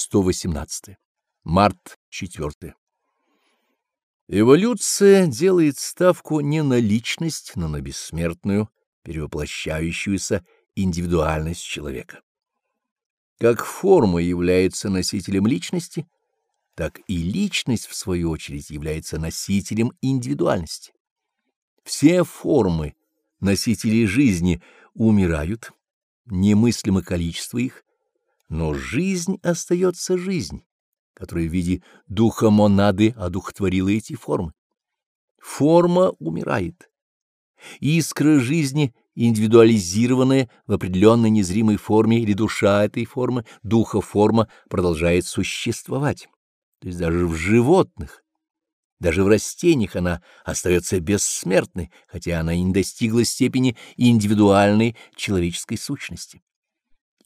118. Март 4. Эволюция делает ставку не на личность, но на бессмертную, перевоплощающуюся индивидуальность человека. Как форма является носителем личности, так и личность, в свою очередь, является носителем индивидуальности. Все формы, носители жизни, умирают, немыслимо количество их, но жизнь остается жизнь, которая в виде духа монады одухотворила эти формы. Форма умирает. Искра жизни, индивидуализированная в определенной незримой форме или душа этой формы, духа форма, продолжает существовать. То есть даже в животных, даже в растениях она остается бессмертной, хотя она и не достигла степени индивидуальной человеческой сущности.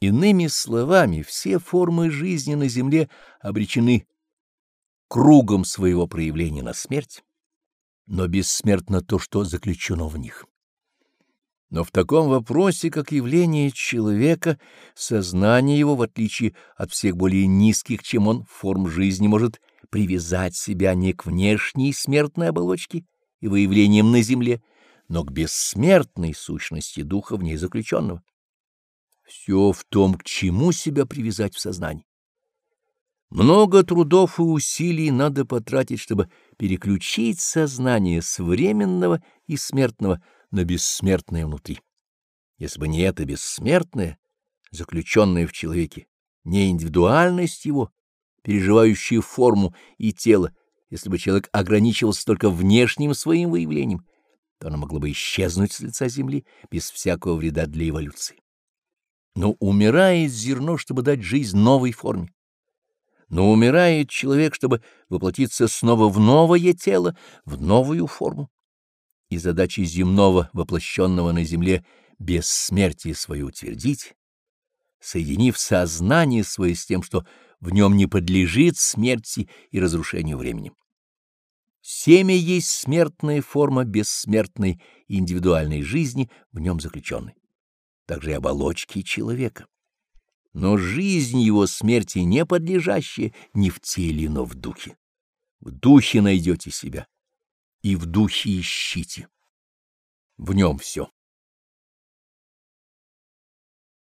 Иными словами, все формы жизни на Земле обречены кругом своего проявления на смерть, но бессмертно то, что заключено в них. Но в таком вопросе, как явление человека, сознание его, в отличие от всех более низких, чем он, форм жизни, может привязать себя не к внешней смертной оболочке и выявлениям на земле, но к бессмертной сущности духа в ней заключенного. Все в том, к чему себя привязать в сознании. Много трудов и усилий надо потратить, чтобы переключить сознание с временного и смертного на бессмертное внутри. Если бы не это бессмертное, заключенное в человеке, не индивидуальность его, переживающая форму и тело, если бы человек ограничивался только внешним своим выявлением, то оно могло бы исчезнуть с лица Земли без всякого вреда для эволюции. Но умирает зерно, чтобы дать жизнь новой форме. Но умирает человек, чтобы воплотиться снова в новое тело, в новую форму. И задача земного, воплощенного на земле, бессмертие свое утвердить, соединив сознание свое с тем, что в нем не подлежит смерти и разрушению временем. Семя есть смертная форма бессмертной индивидуальной жизни, в нем заключенной также и оболочки человека. Но жизнь его смерти не подлежащая ни в теле, но в духе. В духе найдете себя, и в духе ищите. В нем все.